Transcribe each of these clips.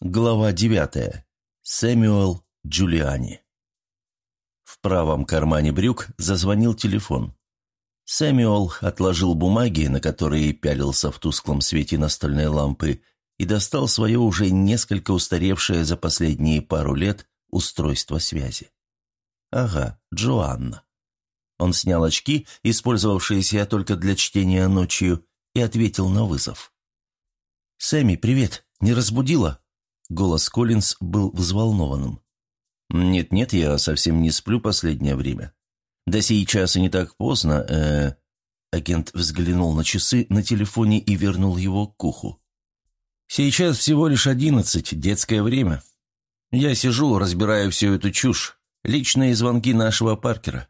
Глава девятая. Сэмюэл Джулиани. В правом кармане брюк зазвонил телефон. Сэмюэл отложил бумаги, на которые пялился в тусклом свете настольной лампы, и достал свое уже несколько устаревшее за последние пару лет устройство связи. Ага, Джоанна. Он снял очки, использовавшиеся только для чтения ночью, и ответил на вызов. «Сэмми, привет. Не разбудила?» Голос Коллинз был взволнованным. «Нет-нет, я совсем не сплю последнее время. Да сейчас и не так поздно, э Агент взглянул на часы на телефоне и вернул его к уху. «Сейчас всего лишь одиннадцать, детское время. Я сижу, разбираю всю эту чушь. Личные звонки нашего Паркера.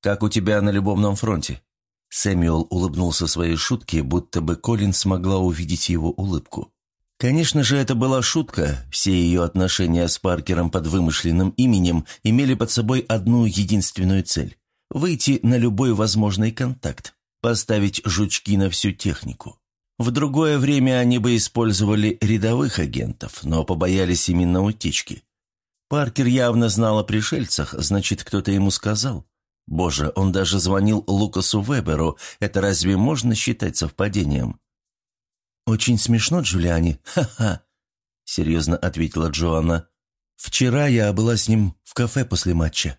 Как у тебя на любовном фронте?» Сэмюэл улыбнулся своей шутке, будто бы Колин смогла увидеть его улыбку. Конечно же, это была шутка. Все ее отношения с Паркером под вымышленным именем имели под собой одну единственную цель – выйти на любой возможный контакт, поставить жучки на всю технику. В другое время они бы использовали рядовых агентов, но побоялись именно утечки. Паркер явно знал о пришельцах, значит, кто-то ему сказал. Боже, он даже звонил Лукасу Веберу, это разве можно считать совпадением? «Очень смешно, Джулиани, ха-ха», — серьезно ответила Джоанна. «Вчера я была с ним в кафе после матча».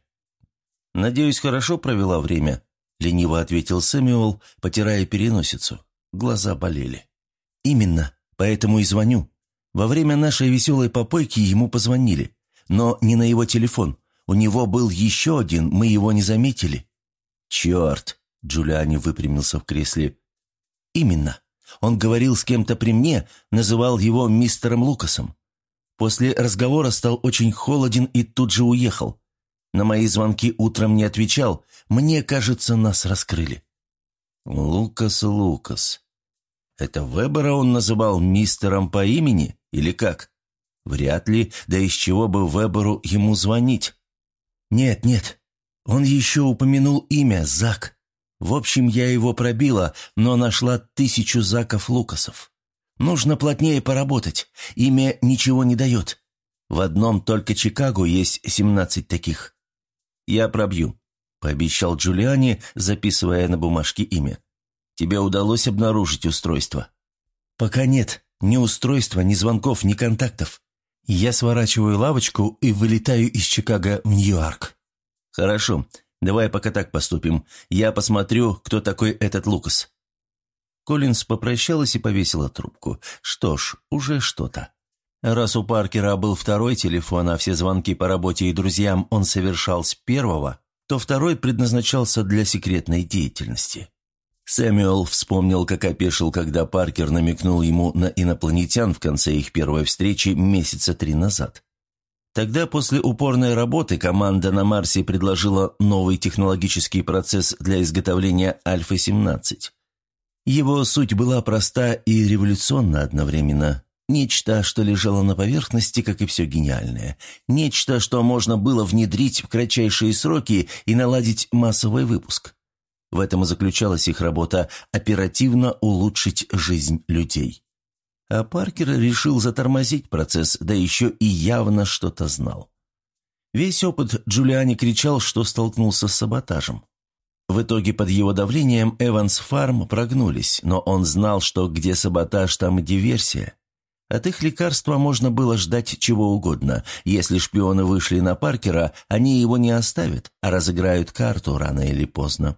«Надеюсь, хорошо провела время», — лениво ответил Сэмюэл, потирая переносицу. Глаза болели. «Именно, поэтому и звоню. Во время нашей веселой попойки ему позвонили, но не на его телефон. У него был еще один, мы его не заметили». «Черт!» — Джулиани выпрямился в кресле. «Именно. Он говорил с кем-то при мне, называл его мистером Лукасом. После разговора стал очень холоден и тут же уехал. На мои звонки утром не отвечал. Мне кажется, нас раскрыли. Лукас, Лукас. Это Вебера он называл мистером по имени или как? Вряд ли, да из чего бы Веберу ему звонить? Нет, нет. Он еще упомянул имя Зак. В общем, я его пробила, но нашла тысячу заков Лукасов. Нужно плотнее поработать. Имя ничего не дает. В одном только Чикаго есть семнадцать таких. Я пробью, пообещал Джулиани, записывая на бумажке имя. Тебе удалось обнаружить устройство? Пока нет. Ни устройства, ни звонков, ни контактов. Я сворачиваю лавочку и вылетаю из Чикаго в Нью-Йорк. Хорошо. Давай пока так поступим. Я посмотрю, кто такой этот Лукас». Коллинз попрощалась и повесила трубку. Что ж, уже что-то. Раз у Паркера был второй телефон, а все звонки по работе и друзьям он совершал с первого, то второй предназначался для секретной деятельности. Сэмюэл вспомнил, как опешил, когда Паркер намекнул ему на инопланетян в конце их первой встречи месяца три назад. Тогда после упорной работы команда на Марсе предложила новый технологический процесс для изготовления Альфа-17. Его суть была проста и революционна одновременно. Нечто, что лежало на поверхности, как и все гениальное. Нечто, что можно было внедрить в кратчайшие сроки и наладить массовый выпуск. В этом и заключалась их работа – оперативно улучшить жизнь людей. А Паркер решил затормозить процесс, да еще и явно что-то знал. Весь опыт Джулиани кричал, что столкнулся с саботажем. В итоге под его давлением Эванс Фарм прогнулись, но он знал, что где саботаж, там диверсия. От их лекарства можно было ждать чего угодно. Если шпионы вышли на Паркера, они его не оставят, а разыграют карту рано или поздно.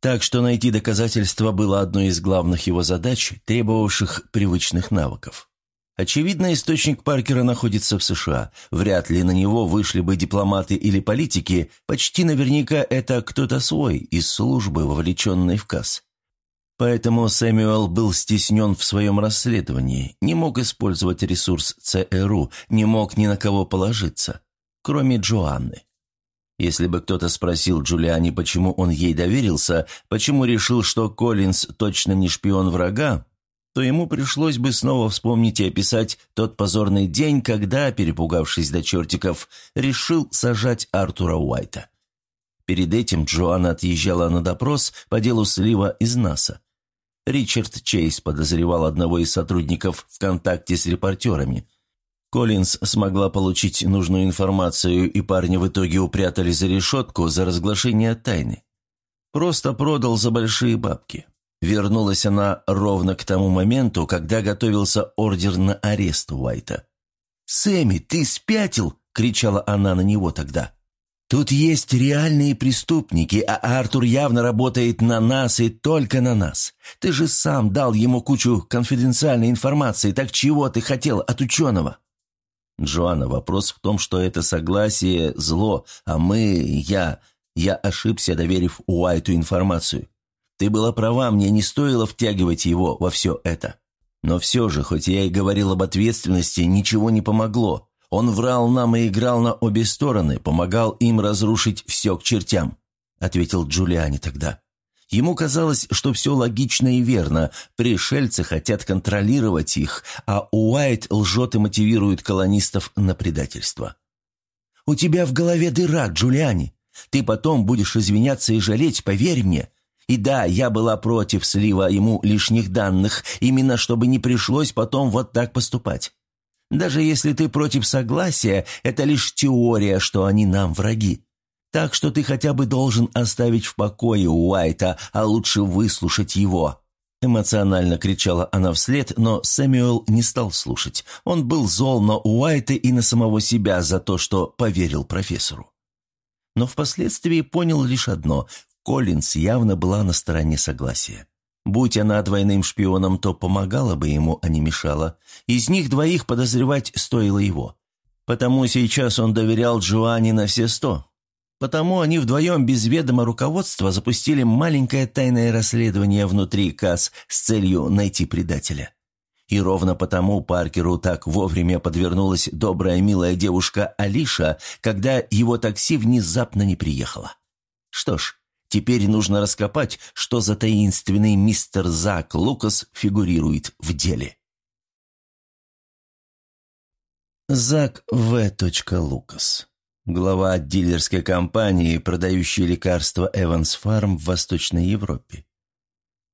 Так что найти доказательства было одной из главных его задач, требовавших привычных навыков. Очевидно, источник Паркера находится в США. Вряд ли на него вышли бы дипломаты или политики, почти наверняка это кто-то свой из службы, вовлеченной в КАС. Поэтому Сэмюэл был стеснен в своем расследовании, не мог использовать ресурс ЦРУ, не мог ни на кого положиться, кроме Джоанны. Если бы кто-то спросил Джулиани, почему он ей доверился, почему решил, что Коллинз точно не шпион врага, то ему пришлось бы снова вспомнить и описать тот позорный день, когда, перепугавшись до чертиков, решил сажать Артура Уайта. Перед этим Джоанна отъезжала на допрос по делу слива из НАСА. Ричард Чейз подозревал одного из сотрудников в контакте с репортерами. Коллинз смогла получить нужную информацию, и парня в итоге упрятали за решетку за разглашение тайны. Просто продал за большие бабки. Вернулась она ровно к тому моменту, когда готовился ордер на арест Уайта. «Сэмми, ты спятил!» – кричала она на него тогда. «Тут есть реальные преступники, а Артур явно работает на нас и только на нас. Ты же сам дал ему кучу конфиденциальной информации, так чего ты хотел от ученого?» «Джоанна, вопрос в том, что это согласие – зло, а мы, я, я ошибся, доверив Уайту информацию. Ты была права, мне не стоило втягивать его во все это. Но все же, хоть я и говорил об ответственности, ничего не помогло. Он врал нам и играл на обе стороны, помогал им разрушить все к чертям», — ответил Джулиани тогда. Ему казалось, что все логично и верно, пришельцы хотят контролировать их, а Уайт лжет и мотивирует колонистов на предательство. «У тебя в голове дыра, Джулиани. Ты потом будешь извиняться и жалеть, поверь мне. И да, я была против слива ему лишних данных, именно чтобы не пришлось потом вот так поступать. Даже если ты против согласия, это лишь теория, что они нам враги. Так что ты хотя бы должен оставить в покое Уайта, а лучше выслушать его». Эмоционально кричала она вслед, но Сэмюэл не стал слушать. Он был зол на Уайта и на самого себя за то, что поверил профессору. Но впоследствии понял лишь одно Коллинз явно была на стороне согласия. Будь она двойным шпионом, то помогала бы ему, а не мешала. Из них двоих подозревать стоило его. Потому сейчас он доверял Джоанне на все сто. Потому они вдвоем без ведома руководства запустили маленькое тайное расследование внутри КАС с целью найти предателя. И ровно потому Паркеру так вовремя подвернулась добрая милая девушка Алиша, когда его такси внезапно не приехало. Что ж, Теперь нужно раскопать, что за таинственный мистер Зак Лукас фигурирует в деле. Зак В. Лукас. Глава дилерской компании, продающей лекарства Эванс Фарм в Восточной Европе.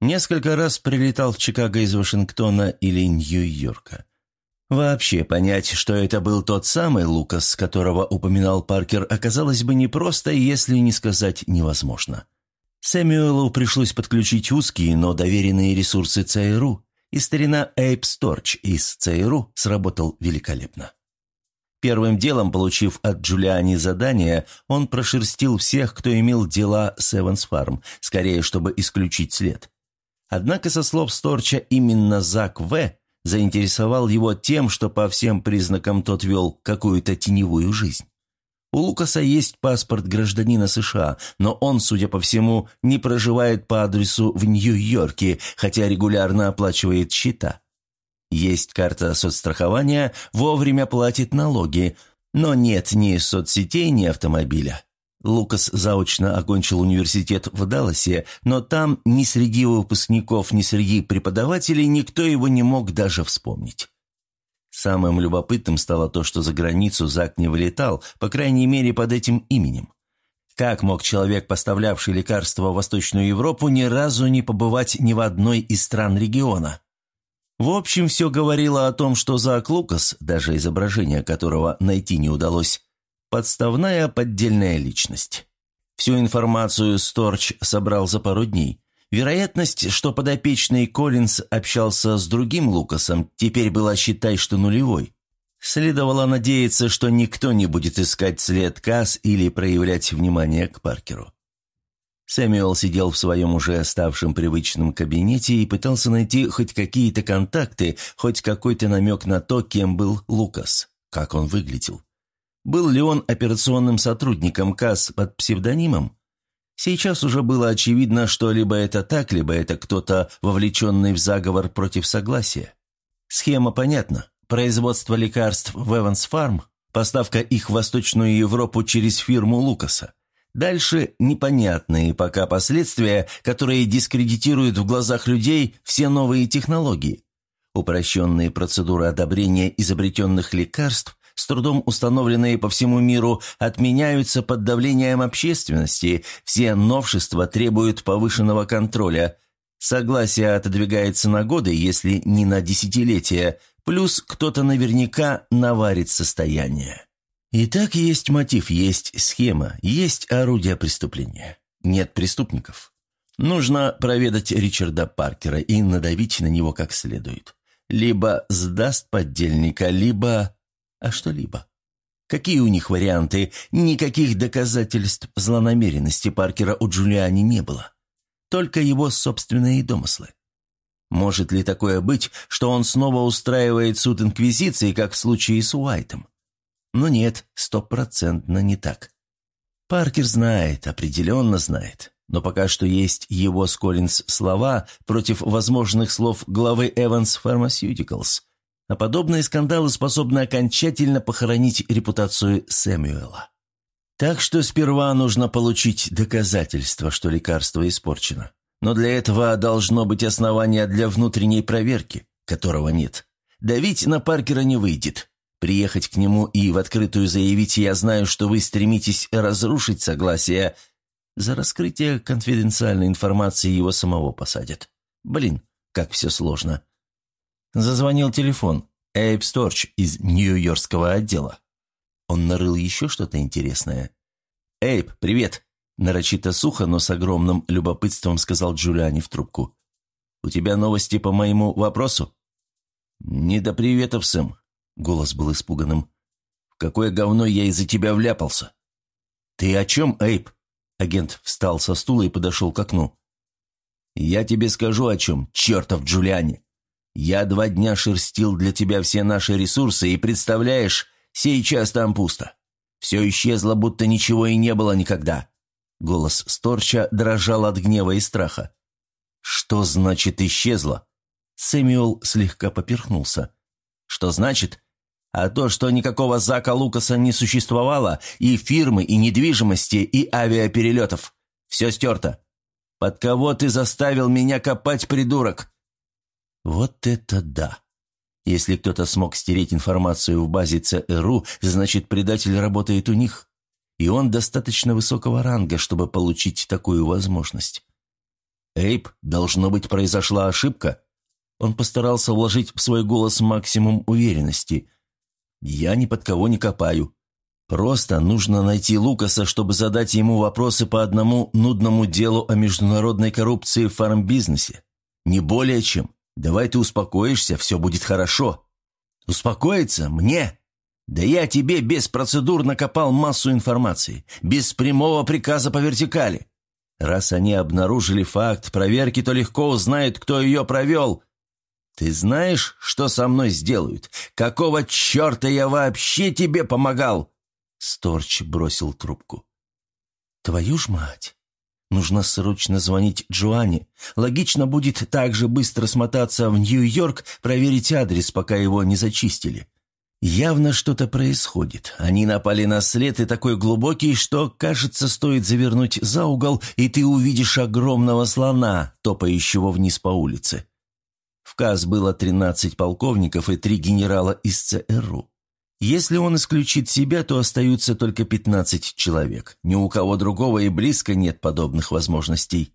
Несколько раз прилетал в Чикаго из Вашингтона или Нью-Йорка. Вообще понять, что это был тот самый Лукас, которого упоминал Паркер, оказалось бы непросто, если не сказать невозможно. Сэмюэлу пришлось подключить узкие, но доверенные ресурсы ЦРУ, и старина Эйп Сторч из ЦРУ сработал великолепно. Первым делом, получив от Джулиани задание, он прошерстил всех, кто имел дела с Эванс Фарм, скорее, чтобы исключить след. Однако, со слов Сторча, именно Зак В заинтересовал его тем, что по всем признакам тот вел какую-то теневую жизнь. У Лукаса есть паспорт гражданина США, но он, судя по всему, не проживает по адресу в Нью-Йорке, хотя регулярно оплачивает счета. Есть карта соцстрахования, вовремя платит налоги, но нет ни соцсетей, ни автомобиля. Лукас заочно окончил университет в Далласе, но там ни среди выпускников, ни среди преподавателей никто его не мог даже вспомнить. Самым любопытным стало то, что за границу Зак не вылетал, по крайней мере, под этим именем. Как мог человек, поставлявший лекарства в Восточную Европу, ни разу не побывать ни в одной из стран региона? В общем, все говорило о том, что Зак Лукас, даже изображение которого найти не удалось, Подставная поддельная личность. Всю информацию Сторч собрал за пару дней. Вероятность, что подопечный Коллинз общался с другим Лукасом, теперь была, считай, что нулевой. Следовало надеяться, что никто не будет искать след Касс или проявлять внимание к Паркеру. Сэмюэл сидел в своем уже ставшем привычном кабинете и пытался найти хоть какие-то контакты, хоть какой-то намек на то, кем был Лукас, как он выглядел. Был ли он операционным сотрудником КАС под псевдонимом? Сейчас уже было очевидно, что либо это так, либо это кто-то, вовлеченный в заговор против согласия. Схема понятна. Производство лекарств в Эванс Фарм, поставка их в Восточную Европу через фирму Лукаса. Дальше непонятные пока последствия, которые дискредитируют в глазах людей все новые технологии. Упрощенные процедуры одобрения изобретенных лекарств, с трудом установленные по всему миру, отменяются под давлением общественности, все новшества требуют повышенного контроля. Согласие отодвигается на годы, если не на десятилетия, Плюс кто-то наверняка наварит состояние. Итак, есть мотив, есть схема, есть орудие преступления. Нет преступников. Нужно проведать Ричарда Паркера и надавить на него как следует. Либо сдаст поддельника, либо... А что либо? Какие у них варианты? Никаких доказательств злонамеренности Паркера у Джулиани не было. Только его собственные домыслы. Может ли такое быть, что он снова устраивает суд Инквизиции, как в случае с Уайтом? Но нет, стопроцентно не так. Паркер знает, определенно знает. Но пока что есть его с Коллинз слова против возможных слов главы Evans Pharmaceuticals – а подобные скандалы способны окончательно похоронить репутацию Сэмюэла. Так что сперва нужно получить доказательство, что лекарство испорчено. Но для этого должно быть основание для внутренней проверки, которого нет. Давить на Паркера не выйдет. Приехать к нему и в открытую заявить «я знаю, что вы стремитесь разрушить согласие», за раскрытие конфиденциальной информации его самого посадят. Блин, как все сложно. Зазвонил телефон. Эйб Сторч из Нью-Йоркского отдела. Он нарыл еще что-то интересное. «Эйб, привет!» Нарочито сухо, но с огромным любопытством сказал Джулиани в трубку. «У тебя новости по моему вопросу?» «Не до приветов, Сэм», — голос был испуганным. «В какое говно я из-за тебя вляпался?» «Ты о чем, Эйб?» Агент встал со стула и подошел к окну. «Я тебе скажу о чем, чертов Джулиани. Я два дня шерстил для тебя все наши ресурсы, и, представляешь, сейчас там пусто. Все исчезло, будто ничего и не было никогда». Голос Сторча дрожал от гнева и страха. «Что значит исчезло?» Сэмюэл слегка поперхнулся. «Что значит?» «А то, что никакого Зака Лукаса не существовало, и фирмы, и недвижимости, и авиаперелетов. Все стерто. Под кого ты заставил меня копать, придурок?» Вот это да! Если кто-то смог стереть информацию в базе ЦРУ, значит, предатель работает у них. И он достаточно высокого ранга, чтобы получить такую возможность. «Эйб, должно быть, произошла ошибка». Он постарался вложить в свой голос максимум уверенности. «Я ни под кого не копаю. Просто нужно найти Лукаса, чтобы задать ему вопросы по одному нудному делу о международной коррупции в фармбизнесе. Не более чем. Давай ты успокоишься, все будет хорошо. Успокоиться? Мне? Да я тебе без процедур накопал массу информации, без прямого приказа по вертикали. Раз они обнаружили факт проверки, то легко узнают, кто ее провел. Ты знаешь, что со мной сделают? Какого черта я вообще тебе помогал?» Сторч бросил трубку. «Твою ж мать! Нужно срочно звонить Джоанне. Логично будет также быстро смотаться в Нью-Йорк, проверить адрес, пока его не зачистили. Явно что-то происходит. Они напали на след и такой глубокий, что, кажется, стоит завернуть за угол, и ты увидишь огромного слона, топающего вниз по улице. В КАС было 13 полковников и три генерала из ЦРУ. Если он исключит себя, то остаются только 15 человек. Ни у кого другого и близко нет подобных возможностей.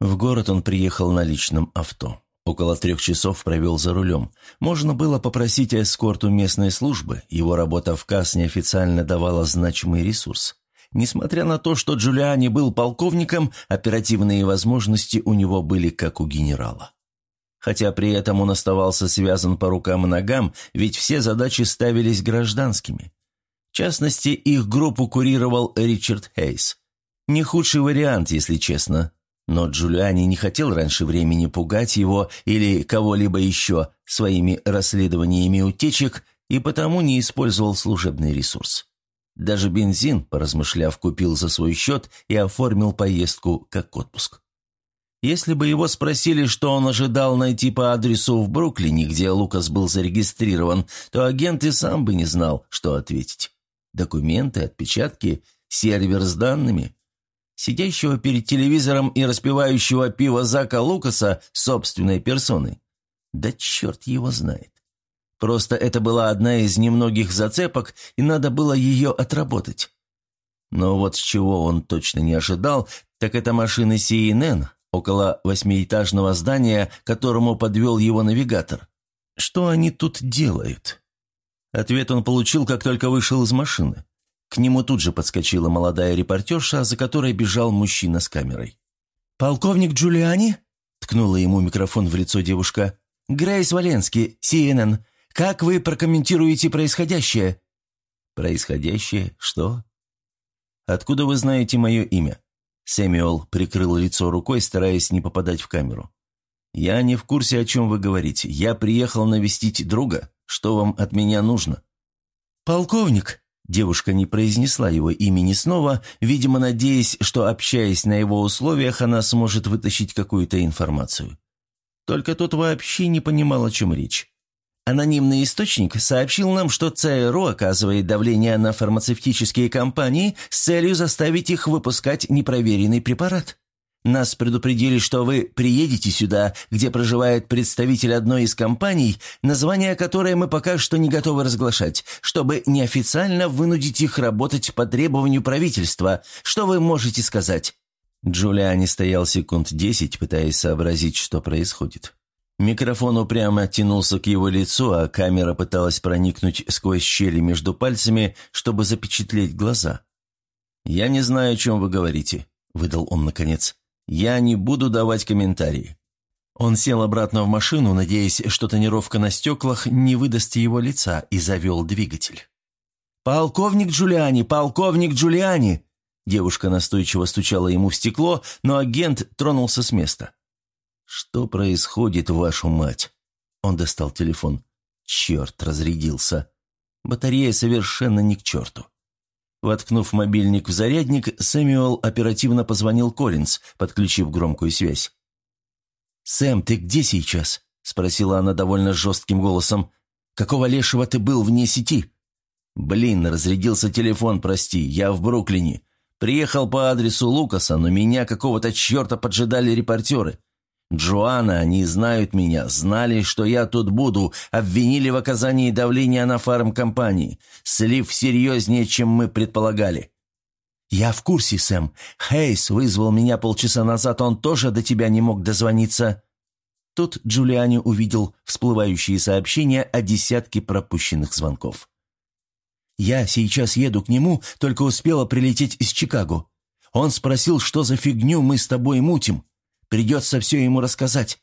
В город он приехал на личном авто. Около трех часов провел за рулем. Можно было попросить эскорт местной службы. Его работа в КАС неофициально давала значимый ресурс. Несмотря на то, что Джулиани был полковником, оперативные возможности у него были как у генерала хотя при этом он оставался связан по рукам и ногам, ведь все задачи ставились гражданскими. В частности, их группу курировал Ричард Хейс. Не худший вариант, если честно. Но Джулиани не хотел раньше времени пугать его или кого-либо еще своими расследованиями утечек и потому не использовал служебный ресурс. Даже бензин, поразмышляв, купил за свой счет и оформил поездку как отпуск. Если бы его спросили, что он ожидал найти по адресу в Бруклине, где Лукас был зарегистрирован, то агент и сам бы не знал, что ответить. Документы, отпечатки, сервер с данными. Сидящего перед телевизором и распивающего пиво Зака Лукаса собственной персоной. Да черт его знает. Просто это была одна из немногих зацепок, и надо было ее отработать. Но вот с чего он точно не ожидал, так это машины CNN, около восьмиэтажного здания, которому подвел его навигатор. Что они тут делают? Ответ он получил, как только вышел из машины. К нему тут же подскочила молодая репортерша, за которой бежал мужчина с камерой. «Полковник Джулиани?» – ткнула ему микрофон в лицо девушка. «Грейс Валенский, CNN. Как вы прокомментируете происходящее?» «Происходящее? Что?» «Откуда вы знаете мое имя?» Сэмюэл прикрыл лицо рукой, стараясь не попадать в камеру. «Я не в курсе, о чем вы говорите. Я приехал навестить друга. Что вам от меня нужно?» «Полковник!» Девушка не произнесла его имени снова, видимо, надеясь, что, общаясь на его условиях, она сможет вытащить какую-то информацию. Только тот вообще не понимал, о чем речь. Анонимный источник сообщил нам, что ЦРУ оказывает давление на фармацевтические компании с целью заставить их выпускать непроверенный препарат. Нас предупредили, что вы приедете сюда, где проживает представитель одной из компаний, название которой мы пока что не готовы разглашать, чтобы неофициально вынудить их работать по требованию правительства. Что вы можете сказать?» Джулиани стоял секунд десять, пытаясь сообразить, что происходит. Микрофон упрямо тянулся к его лицу, а камера пыталась проникнуть сквозь щели между пальцами, чтобы запечатлеть глаза. «Я не знаю, о чем вы говорите», — выдал он наконец. «Я не буду давать комментарии». Он сел обратно в машину, надеясь, что тонировка на стеклах не выдаст его лица, и завел двигатель. «Полковник Джулиани! Полковник Джулиани!» Девушка настойчиво стучала ему в стекло, но агент тронулся с места. «Что происходит, вашу мать?» Он достал телефон. «Черт, разрядился. Батарея совершенно не к черту». Воткнув мобильник в зарядник, Сэмюэл оперативно позвонил Коллинз, подключив громкую связь. «Сэм, ты где сейчас?» – спросила она довольно жестким голосом. «Какого лешего ты был вне сети?» «Блин, разрядился телефон, прости, я в Бруклине. Приехал по адресу Лукаса, но меня какого-то черта поджидали репортеры. Джоанна, они знают меня, знали, что я тут буду, обвинили в оказании давления на фармкомпании. Слив серьезнее, чем мы предполагали». «Я в курсе, Сэм. Хейс вызвал меня полчаса назад, он тоже до тебя не мог дозвониться». Тут Джулиани увидел всплывающие сообщения о десятке пропущенных звонков. «Я сейчас еду к нему, только успела прилететь из Чикаго. Он спросил, что за фигню мы с тобой мутим. Придется все ему рассказать.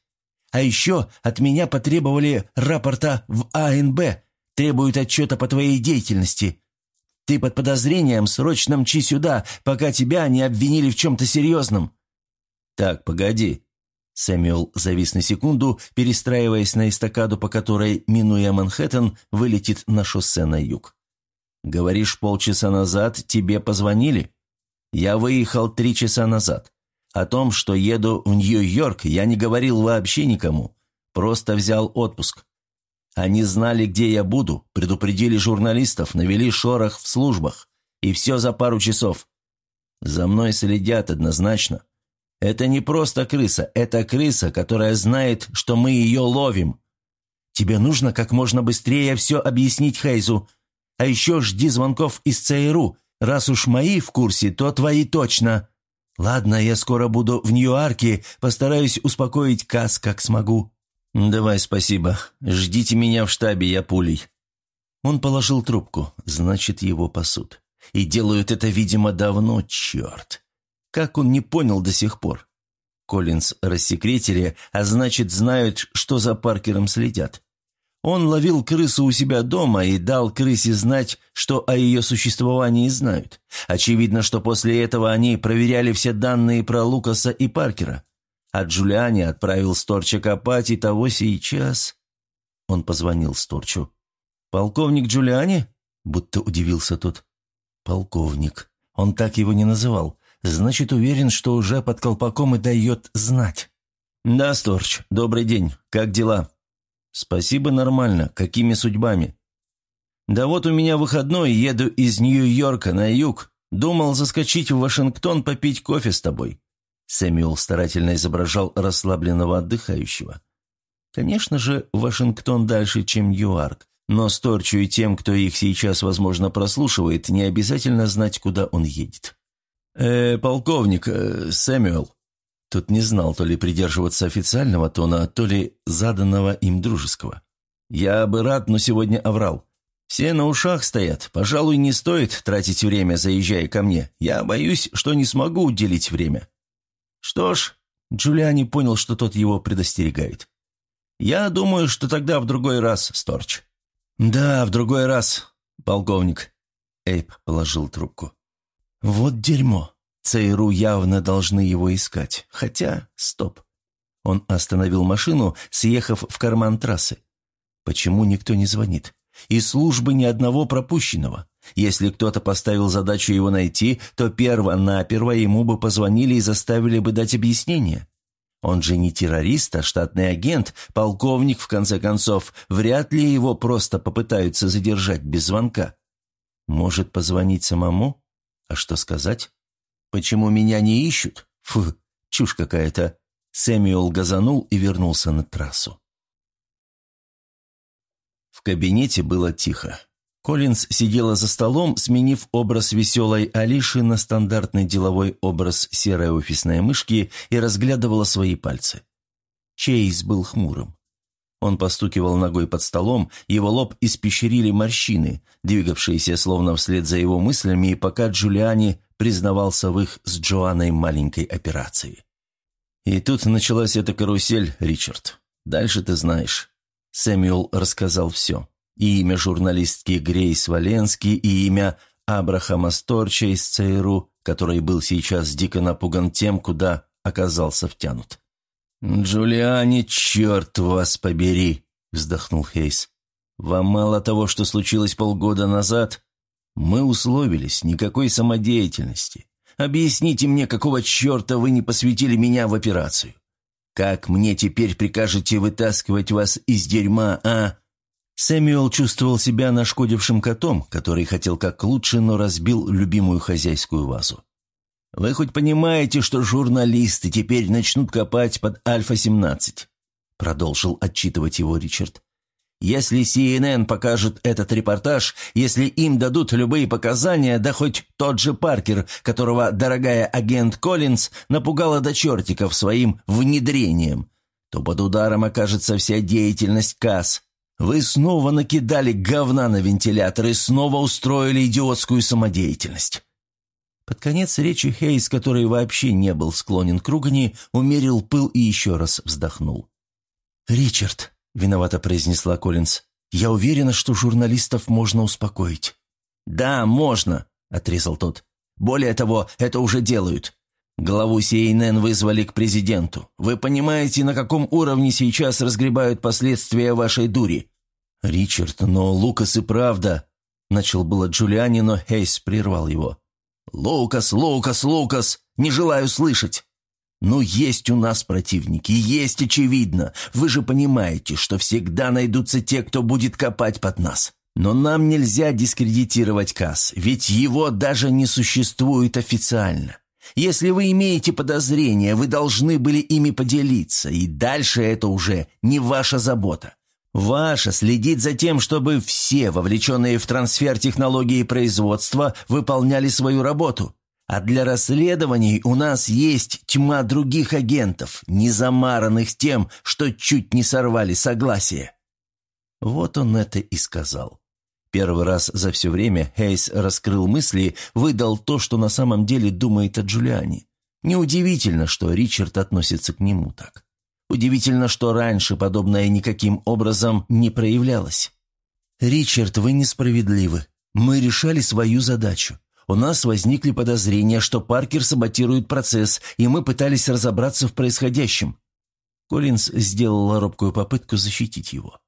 А еще от меня потребовали рапорта в АНБ, требуют отчета по твоей деятельности. Ты под подозрением, срочно мчи сюда, пока тебя не обвинили в чем-то серьезном». «Так, погоди». Сэмюэл завис на секунду, перестраиваясь на эстакаду, по которой, минуя Манхэттен, вылетит на шоссе на юг. «Говоришь, полчаса назад тебе позвонили?» «Я выехал три часа назад. О том, что еду в Нью-Йорк, я не говорил вообще никому. Просто взял отпуск. Они знали, где я буду, предупредили журналистов, навели шорох в службах. И все за пару часов. За мной следят однозначно. Это не просто крыса, это крыса, которая знает, что мы ее ловим. Тебе нужно как можно быстрее все объяснить Хейзу. А еще жди звонков из ЦРУ. Раз уж мои в курсе, то твои точно. «Ладно, я скоро буду в Нью-Арке, постараюсь успокоить Кас, как смогу». «Давай, спасибо. Ждите меня в штабе, я пулей». Он положил трубку, значит, его пасут. И делают это, видимо, давно, черт. Как он не понял до сих пор? Коллинз рассекретили, а значит, знают, что за Паркером следят. Он ловил крысу у себя дома и дал крысе знать, что о ее существовании знают. Очевидно, что после этого они проверяли все данные про Лукаса и Паркера. А Джулиани отправил Сторча копать, и того сейчас... Он позвонил Сторчу. «Полковник Джулиани?» Будто удивился тот. «Полковник. Он так его не называл. Значит, уверен, что уже под колпаком и дает знать». «Да, Сторч, добрый день. Как дела?» «Спасибо, нормально. Какими судьбами?» «Да вот у меня выходной, еду из Нью-Йорка на юг. Думал заскочить в Вашингтон попить кофе с тобой». Сэмюэл старательно изображал расслабленного отдыхающего. Конечно же, Вашингтон дальше, чем Ньюарк, но Сторчу и тем, кто их сейчас, возможно, прослушивает, не обязательно знать, куда он едет. «Э, полковник, э, Сэмюэл». Тот не знал то ли придерживаться официального тона, то ли заданного им дружеского. «Я бы рад, но сегодня оврал. Все на ушах стоят. Пожалуй, не стоит тратить время, заезжая ко мне. Я боюсь, что не смогу уделить время». «Что ж...» Джулиани понял, что тот его предостерегает. «Я думаю, что тогда в другой раз, Сторч». «Да, в другой раз, полковник». Эйп положил трубку. «Вот дерьмо. ЦРУ явно должны его искать. Хотя, стоп. Он остановил машину, съехав в карман трассы. Почему никто не звонит? И службы ни одного пропущенного. Если кто-то поставил задачу его найти, то перво-наперво ему бы позвонили и заставили бы дать объяснение. Он же не террорист, а штатный агент, полковник, в конце концов. Вряд ли его просто попытаются задержать без звонка. Может, позвонить самому? А что сказать? Почему меня не ищут? Фу, чушь какая-то. Сэмюэл газанул и вернулся на трассу. В кабинете было тихо. Коллинз сидела за столом, сменив образ веселой Алиши на стандартный деловой образ серой офисной мышки и разглядывала свои пальцы. Чейз был хмурым. Он постукивал ногой под столом, его лоб испещрили морщины, двигавшиеся словно вслед за его мыслями, пока Джулиани признавался в их с Джоанной маленькой операции. И тут началась эта карусель, Ричард. Дальше ты знаешь. Сэмюэл рассказал все. И имя журналистки Грейс Валенски, и имя Абрахама Сторча из ЦРУ, который был сейчас дико напуган тем, куда оказался втянут. «Джулиани, черт вас побери!» – вздохнул Хейс. «Вам мало того, что случилось полгода назад? Мы условились, никакой самодеятельности. Объясните мне, какого черта вы не посвятили меня в операцию? Как мне теперь прикажете вытаскивать вас из дерьма, а?» Сэмюэл чувствовал себя нашкодившим котом, который хотел как лучше, но разбил любимую хозяйскую вазу. «Вы хоть понимаете, что журналисты теперь начнут копать под Альфа-17?» Продолжил отчитывать его Ричард. Если CNN покажет этот репортаж, если им дадут любые показания, да хоть тот же Паркер, которого дорогая агент Коллинз напугала до чертиков своим внедрением, то под ударом окажется вся деятельность КАС. Вы снова накидали говна на вентилятор и снова устроили идиотскую самодеятельность. Под конец речи Хейс, который вообще не был склонен к ругани, умерил пыл и еще раз вздохнул. «Ричард», виновато произнесла Коллинз. «Я уверена, что журналистов можно успокоить». «Да, можно», — отрезал тот. «Более того, это уже делают. Главу CNN вызвали к президенту. Вы понимаете, на каком уровне сейчас разгребают последствия вашей дури?» «Ричард, но Лукас и правда...» Начал было Джулиани, но Хейс прервал его. «Лукас, Лукас, Лукас! Не желаю слышать! «Ну, есть у нас противники, есть очевидно. Вы же понимаете, что всегда найдутся те, кто будет копать под нас. Но нам нельзя дискредитировать КАС, ведь его даже не существует официально. Если вы имеете подозрения, вы должны были ими поделиться, и дальше это уже не ваша забота. Ваша следить за тем, чтобы все, вовлеченные в трансфер технологии производства, выполняли свою работу. А для расследований у нас есть тьма других агентов, не замаранных тем, что чуть не сорвали согласие». Вот он это и сказал. Первый раз за все время Хейс раскрыл мысли, выдал то, что на самом деле думает о Джулиане. Неудивительно, что Ричард относится к нему так. Удивительно, что раньше подобное никаким образом не проявлялось. «Ричард, вы несправедливы. Мы решали свою задачу у нас возникли подозрения, что Паркер саботирует процесс, и мы пытались разобраться в происходящем». Коллинз сделала робкую попытку защитить его.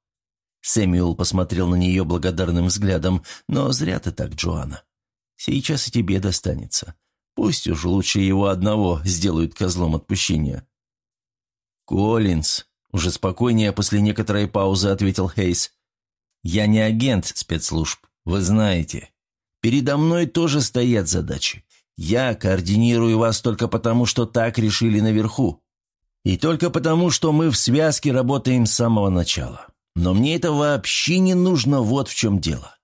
Сэмюэл посмотрел на нее благодарным взглядом. «Но зря ты так, Джоанна. Сейчас и тебе достанется. Пусть уж лучше его одного сделают козлом отпущения». «Коллинз», — уже спокойнее после некоторой паузы ответил Хейс. «Я не агент спецслужб, вы знаете. Передо мной тоже стоят задачи. Я координирую вас только потому, что так решили наверху. И только потому, что мы в связке работаем с самого начала. Но мне это вообще не нужно, вот в чем дело.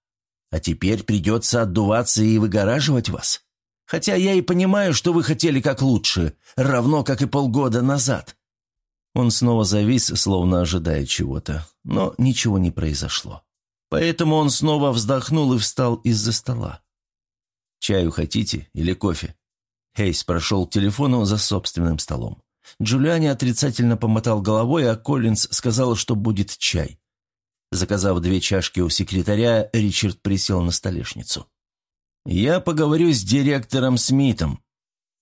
А теперь придется отдуваться и выгораживать вас. Хотя я и понимаю, что вы хотели как лучше, равно как и полгода назад». Он снова завис, словно ожидая чего-то, но ничего не произошло. Поэтому он снова вздохнул и встал из-за стола. «Чаю хотите или кофе?» Хейс прошел к телефону за собственным столом. Джулиани отрицательно помотал головой, а Коллинз сказал, что будет чай. Заказав две чашки у секретаря, Ричард присел на столешницу. «Я поговорю с директором Смитом».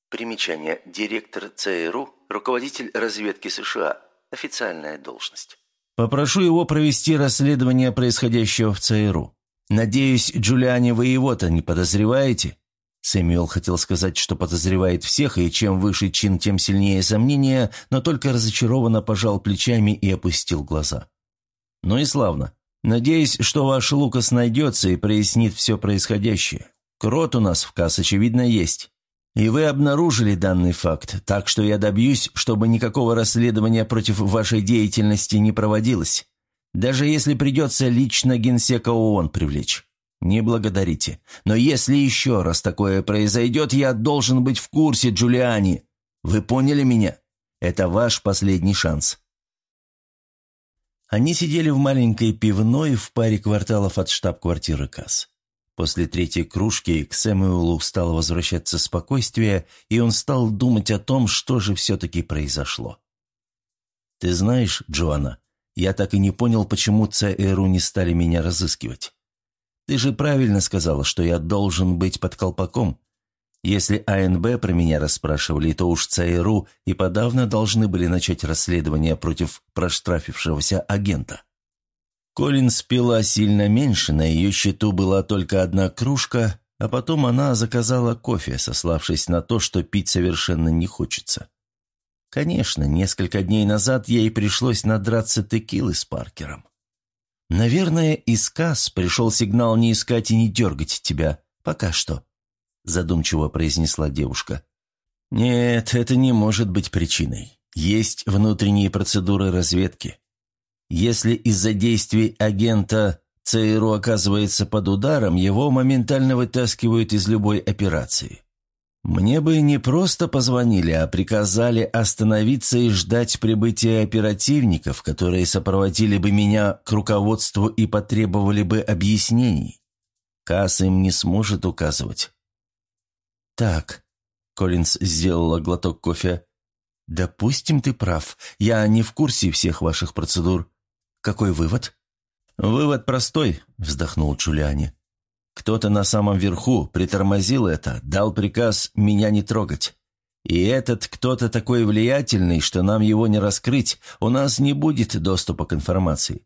Примечание. Директор ЦРУ, руководитель разведки США. Официальная должность. «Попрошу его провести расследование происходящего в ЦРУ. Надеюсь, Джулиани, вы его-то не подозреваете?» Сэмюэл хотел сказать, что подозревает всех, и чем выше чин, тем сильнее сомнения, но только разочарованно пожал плечами и опустил глаза. «Ну и славно. Надеюсь, что ваш Лукас найдется и прояснит все происходящее. Крот у нас в касс, очевидно, есть. И вы обнаружили данный факт, так что я добьюсь, чтобы никакого расследования против вашей деятельности не проводилось. Даже если придется лично генсека ООН привлечь». «Не благодарите. Но если еще раз такое произойдет, я должен быть в курсе, Джулиани. Вы поняли меня? Это ваш последний шанс». Они сидели в маленькой пивной в паре кварталов от штаб-квартиры КАС. После третьей кружки к Сэмюэлу стало возвращаться спокойствие, и он стал думать о том, что же все-таки произошло. «Ты знаешь, Джоанна, я так и не понял, почему ЦРУ не стали меня разыскивать. Ты же правильно сказала, что я должен быть под колпаком. Если АНБ про меня расспрашивали, то уж ЦРУ и подавно должны были начать расследование против проштрафившегося агента. Коллинс пила сильно меньше, на ее счету была только одна кружка, а потом она заказала кофе, сославшись на то, что пить совершенно не хочется. Конечно, несколько дней назад ей пришлось надраться текилы с Паркером. «Наверное, из КАС пришел сигнал не искать и не дергать тебя. Пока что», – задумчиво произнесла девушка. «Нет, это не может быть причиной. Есть внутренние процедуры разведки. Если из-за действий агента ЦРУ оказывается под ударом, его моментально вытаскивают из любой операции. Мне бы не просто позвонили, а приказали остановиться и ждать прибытия оперативников, которые сопроводили бы меня к руководству и потребовали бы объяснений. Касс им не сможет указывать. «Так», — Коллинз сделала глоток кофе, — «допустим, ты прав. Я не в курсе всех ваших процедур. Какой вывод?» «Вывод простой», — вздохнул Джулиани. Кто-то на самом верху притормозил это, дал приказ меня не трогать. И этот кто-то такой влиятельный, что нам его не раскрыть, у нас не будет доступа к информации.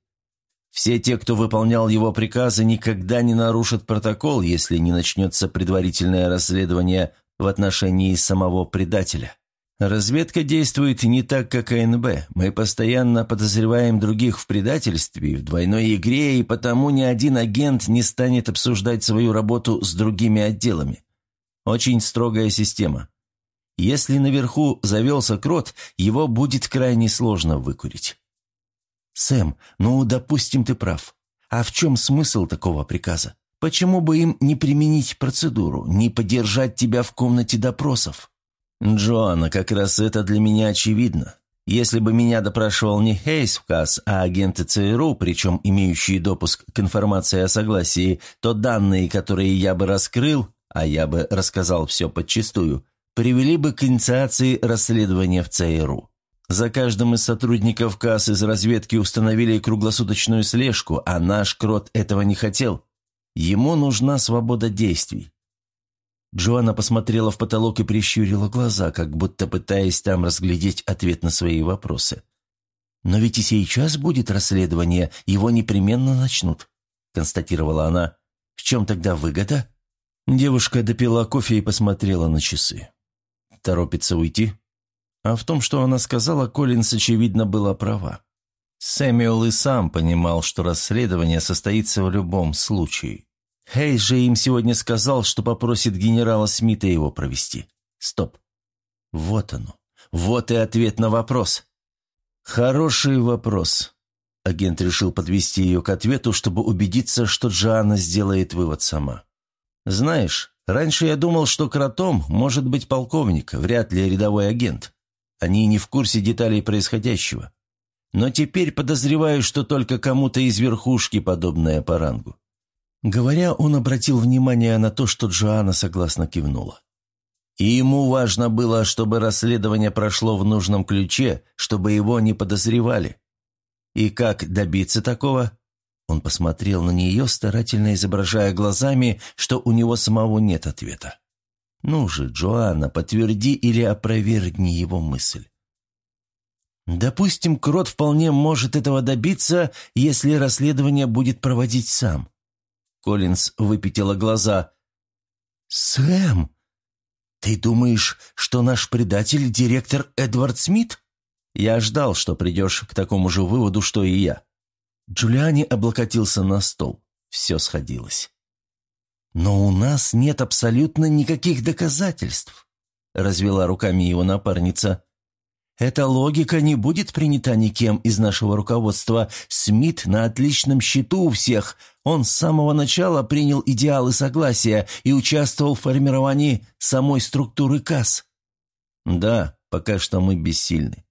Все те, кто выполнял его приказы, никогда не нарушат протокол, если не начнется предварительное расследование в отношении самого предателя. Разведка действует не так, как АНБ. Мы постоянно подозреваем других в предательстве, в двойной игре, и потому ни один агент не станет обсуждать свою работу с другими отделами. Очень строгая система. Если наверху завелся крот, его будет крайне сложно выкурить. «Сэм, ну, допустим, ты прав. А в чем смысл такого приказа? Почему бы им не применить процедуру, не подержать тебя в комнате допросов?» «Джоанна, как раз это для меня очевидно. Если бы меня допрашивал не Хейс в КАС, а агенты ЦРУ, причем имеющие допуск к информации о согласии, то данные, которые я бы раскрыл, а я бы рассказал все подчистую, привели бы к инициации расследования в ЦРУ. За каждым из сотрудников КАС из разведки установили круглосуточную слежку, а наш Крот этого не хотел. Ему нужна свобода действий. Джоанна посмотрела в потолок и прищурила глаза, как будто пытаясь там разглядеть ответ на свои вопросы. «Но ведь и сейчас будет расследование, его непременно начнут», — констатировала она. «В чем тогда выгода?» Девушка допила кофе и посмотрела на часы. «Торопится уйти?» А в том, что она сказала, Коллинс, очевидно, была права. Сэмюэл и сам понимал, что расследование состоится в любом случае. Хейс же им сегодня сказал, что попросит генерала Смита его провести. Стоп. Вот оно. Вот и ответ на вопрос. Хороший вопрос. Агент решил подвести ее к ответу, чтобы убедиться, что Джоанна сделает вывод сама. Знаешь, Раньше я думал, что кротом может быть полковник, вряд ли рядовой агент. Они не в курсе деталей происходящего. Но теперь подозреваю, что только кому-то из верхушки подобное по рангу». Говоря, он обратил внимание на то, что Джоанна согласно кивнула. И ему важно было, чтобы расследование прошло в нужном ключе, чтобы его не подозревали. И как добиться такого? Он посмотрел на нее, старательно изображая глазами, что у него самого нет ответа. «Ну же, Джоанна, подтверди или опровергни его мысль». «Допустим, Крот вполне может этого добиться, если расследование будет проводить сам». Коллинз выпятила глаза. «Сэм, ты думаешь, что наш предатель – директор Эдвард Смит?» «Я ждал, что придешь к такому же выводу, что и я». Джулиани облокотился на стол. Все сходилось. «Но у нас нет абсолютно никаких доказательств», – развела руками его напарница. «Эта логика не будет принята никем из нашего руководства. Смит на отличном счету у всех. Он с самого начала принял идеалы согласия и участвовал в формировании самой структуры КАС». «Да, пока что мы бессильны.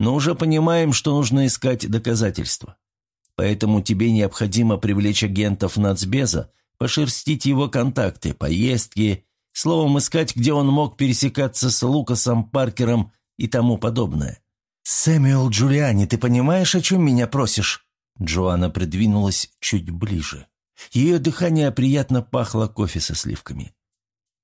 Но уже понимаем, что нужно искать доказательства. Поэтому тебе необходимо привлечь агентов нацбеза, пошерстить его контакты, поездки, словом, искать, где он мог пересекаться с Лукасом Паркером и тому подобное. «Сэмюэл Джулиани, ты понимаешь, о чем меня просишь?» Джоанна придвинулась чуть ближе. Ее дыхание приятно пахло кофе со сливками.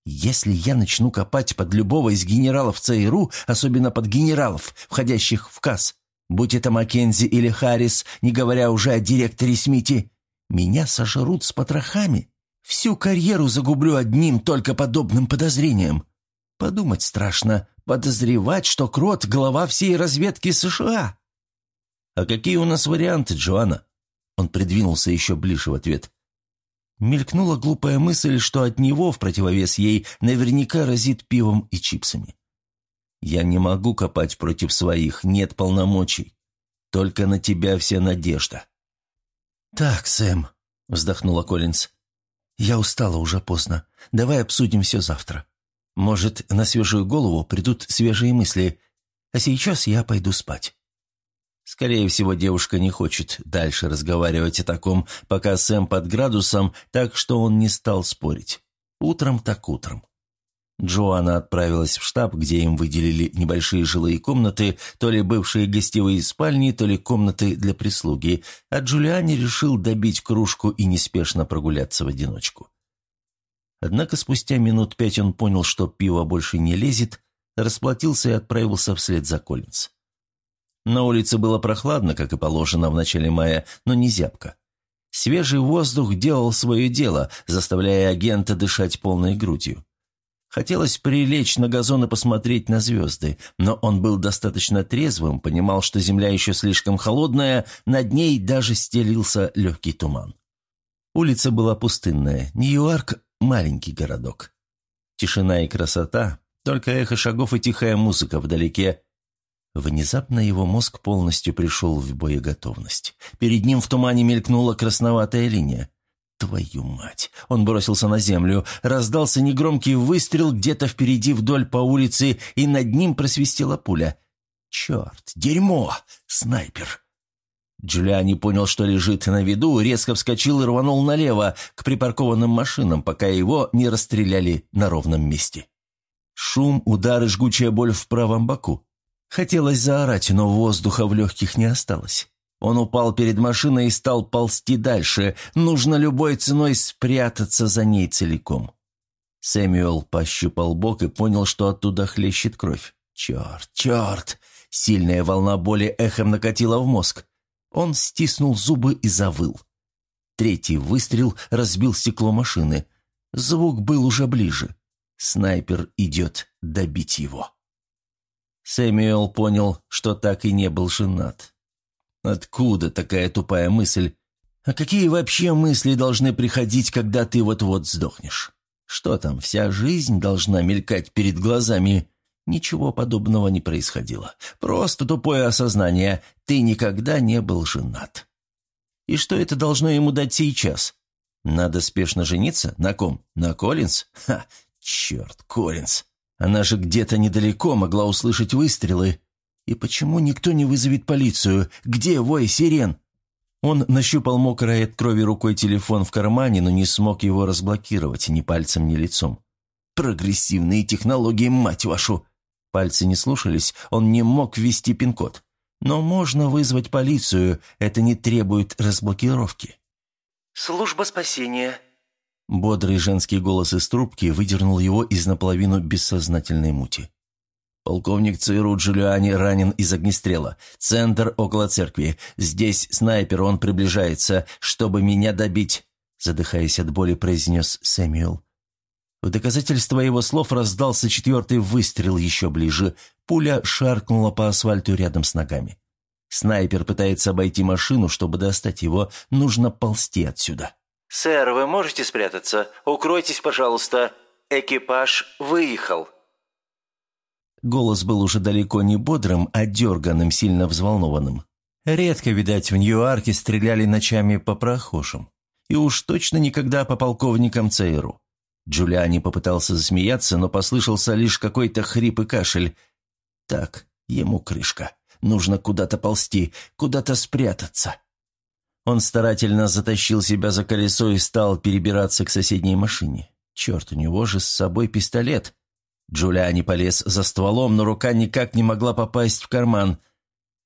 «Если я начну копать под любого из генералов ЦРУ, особенно под генералов, входящих в КАС, Будь это Маккензи или Харрис, не говоря уже о директоре Смити, меня сожрут с потрохами. Всю карьеру загублю одним только подобным подозрением. Подумать страшно, подозревать, что Крот — глава всей разведки США. «А какие у нас варианты, Джоанна?» Он придвинулся еще ближе в ответ. Мелькнула глупая мысль, что от него, в противовес ей, наверняка разит пивом и чипсами. Я не могу копать против своих, нет полномочий. Только на тебя вся надежда». «Так, Сэм», — вздохнула Коллинз. «Я устала уже поздно. Давай обсудим все завтра. Может, на свежую голову придут свежие мысли, а сейчас я пойду спать». Скорее всего, девушка не хочет дальше разговаривать о таком, пока Сэм под градусом, так что он не стал спорить. Утром так утром. Джоанна отправилась в штаб, где им выделили небольшие жилые комнаты, то ли бывшие гостевые спальни, то ли комнаты для прислуги, а Джулиани решил добить кружку и неспешно прогуляться в одиночку. Однако спустя минут пять он понял, что пиво больше не лезет, расплатился и отправился вслед за Коллинз. На улице было прохладно, как и положено в начале мая, но не зябко. Свежий воздух делал свое дело, заставляя агента дышать полной грудью. Хотелось прилечь на газон и посмотреть на звезды, но он был достаточно трезвым, понимал, что земля еще слишком холодная, над ней даже стелился легкий туман. Улица была пустынная, Нью-Йорк – маленький городок. Тишина и красота, только эхо шагов и тихая музыка вдалеке. Внезапно его мозг полностью пришел в боеготовность. Перед ним в тумане мелькнула красноватая линия. Твою мать! Он бросился на землю. Раздался негромкий выстрел где-то впереди вдоль по улице, и над ним просвистела пуля. Черт! Дерьмо! Снайпер! Джулиани понял, что лежит на виду, резко вскочил и рванул налево, к припаркованным машинам, пока его не расстреляли на ровном месте. Шум, удар и жгучая боль в правом боку. Хотелось заорать, но воздуха в легких не осталось. Он упал перед машиной и стал ползти дальше. Нужно любой ценой спрятаться за ней целиком. Сэмюэл пощупал бок и понял, что оттуда хлещет кровь. «Черт, черт!» Сильная волна боли эхом накатила в мозг. Он стиснул зубы и завыл. Третий выстрел разбил стекло машины. Звук был уже ближе. Снайпер идет добить его. Сэмюэл понял, что так и не был женат. Откуда такая тупая мысль? А какие вообще мысли должны приходить, когда ты вот-вот сдохнешь? Что там, вся жизнь должна мелькать перед глазами? Ничего подобного не происходило. Просто тупое осознание. Ты никогда не был женат. И что это должно ему дать сейчас? Надо спешно жениться? На ком? На Коллинз? Ха, черт, Коллинз. Она же где-то недалеко могла услышать выстрелы. И почему никто не вызовет полицию? Где вой сирен? Он нащупал мокрой от крови рукой телефон в кармане, но не смог его разблокировать ни пальцем, ни лицом. Прогрессивные технологии, мать вашу! Пальцы не слушались, он не мог ввести пин-код. Но можно вызвать полицию, это не требует разблокировки. «Служба спасения». Бодрый женский голос из трубки выдернул его из наполовину бессознательной мути. «Полковник ЦРУ Джулиани ранен из огнестрела. Центр около церкви. Здесь снайпер, он приближается, чтобы меня добить», задыхаясь от боли, произнес Сэмюэл. В доказательство его слов раздался четвертый выстрел еще ближе. Пуля шаркнула по асфальту рядом с ногами. Снайпер пытается обойти машину, чтобы достать его. Нужно ползти отсюда. «Сэр, вы можете спрятаться? Укройтесь, пожалуйста. Экипаж выехал». Голос был уже далеко не бодрым, а дерганым, сильно взволнованным. Редко, видать, в Нью-Арке стреляли ночами по прохожим. И уж точно никогда по полковникам ЦРУ. Джулиани попытался засмеяться, но послышался лишь какой-то хрип и кашель. «Так, ему крышка. Нужно куда-то ползти, куда-то спрятаться». Он старательно затащил себя за колесо и стал перебираться к соседней машине. Черт, у него же с собой пистолет. Джулиани полез за стволом, но рука никак не могла попасть в карман –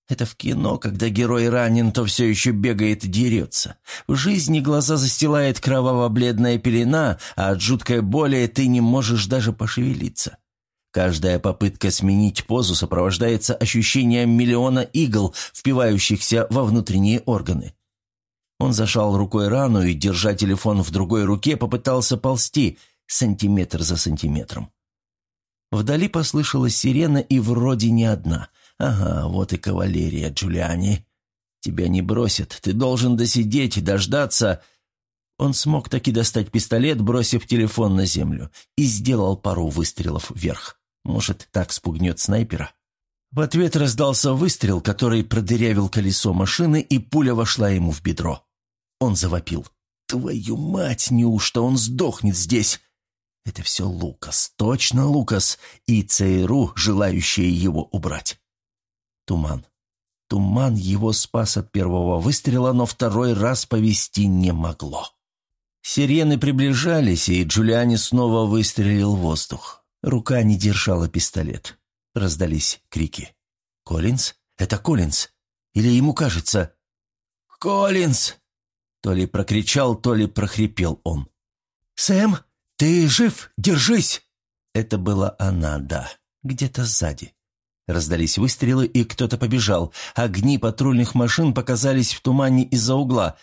это в кино, когда герой ранен, то все еще бегает и дерется. В жизни глаза застилает кроваво-бледная пелена, а от жуткой боли ты не можешь даже пошевелиться. Каждая попытка сменить позу сопровождается ощущением миллиона игл, впивающихся во внутренние органы. Он зашал рукой рану и, держа телефон в другой руке, попытался ползти сантиметр за сантиметром. Вдали послышалась сирена и вроде не одна – «Ага, вот и кавалерия, Джулиани. Тебя не бросят, ты должен досидеть, дождаться...» Он смог таки достать пистолет, бросив телефон на землю, и сделал пару выстрелов вверх. Может, так спугнет снайпера? В ответ раздался выстрел, который продырявил колесо машины, и пуля вошла ему в бедро. Он завопил. «Твою мать, неужто он сдохнет здесь?» Это все Лукас, точно Лукас, и ЦРУ, желающие его убрать. Туман. Туман его спас от первого выстрела, но второй раз повести не могло. Сирены приближались, и Джулиани снова выстрелил в воздух. Рука не держала пистолет. Раздались крики. «Коллинз? Это Коллинз? Или ему кажется?» «Коллинз!» То ли прокричал, то ли прохрипел он. «Сэм, ты жив? Держись!» Это была она, да, где-то сзади. Раздались выстрелы, и кто-то побежал. Огни патрульных машин показались в тумане из-за угла.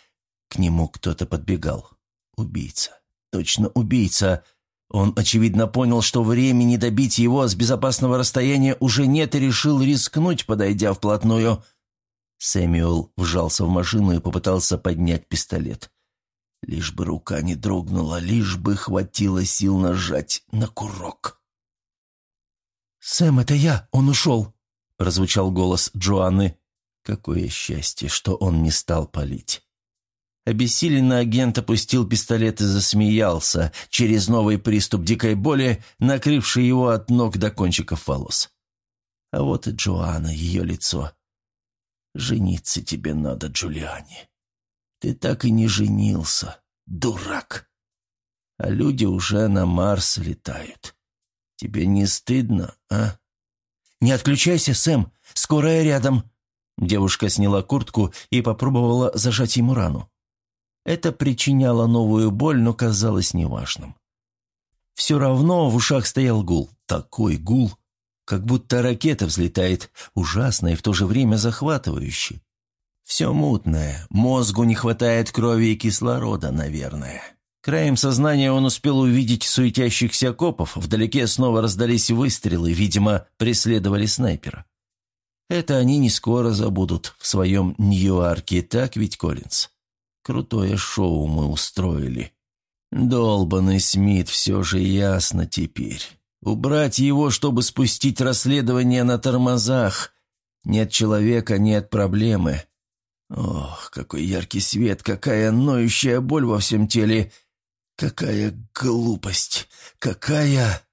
К нему кто-то подбегал. Убийца. Точно убийца. Он, очевидно, понял, что времени добить его с безопасного расстояния уже нет и решил рискнуть, подойдя вплотную. Сэмюэл вжался в машину и попытался поднять пистолет. Лишь бы рука не дрогнула, лишь бы хватило сил нажать на курок. «Сэм, это я! Он ушел!» – прозвучал голос Джоанны. Какое счастье, что он не стал палить. Обессиленный агент опустил пистолет и засмеялся через новый приступ дикой боли, накрывший его от ног до кончиков волос. А вот и Джоанна, ее лицо. «Жениться тебе надо, Джулиани. Ты так и не женился, дурак. А люди уже на Марс летают. Тебе не стыдно, а?» «Не отключайся, Сэм! Скорая рядом!» Девушка сняла куртку и попробовала зажать ему рану. Это причиняло новую боль, но казалось неважным. Все равно в ушах стоял гул. Такой гул, как будто ракета взлетает, ужасно и в то же время захватывающий. Все мутное, мозгу не хватает крови и кислорода, наверное. Краем сознания он успел увидеть суетящихся копов, вдалеке снова раздались выстрелы, видимо, преследовали снайпера. Это они не скоро забудут в своем Нью-Арке, так ведь, Коллинз? Крутое шоу мы устроили. Долбанный Смит, все же ясно теперь. Убрать его, чтобы спустить расследование на тормозах. Нет человека, нет проблемы. Ох, какой яркий свет, какая ноющая боль во всем теле. Какая глупость, какая...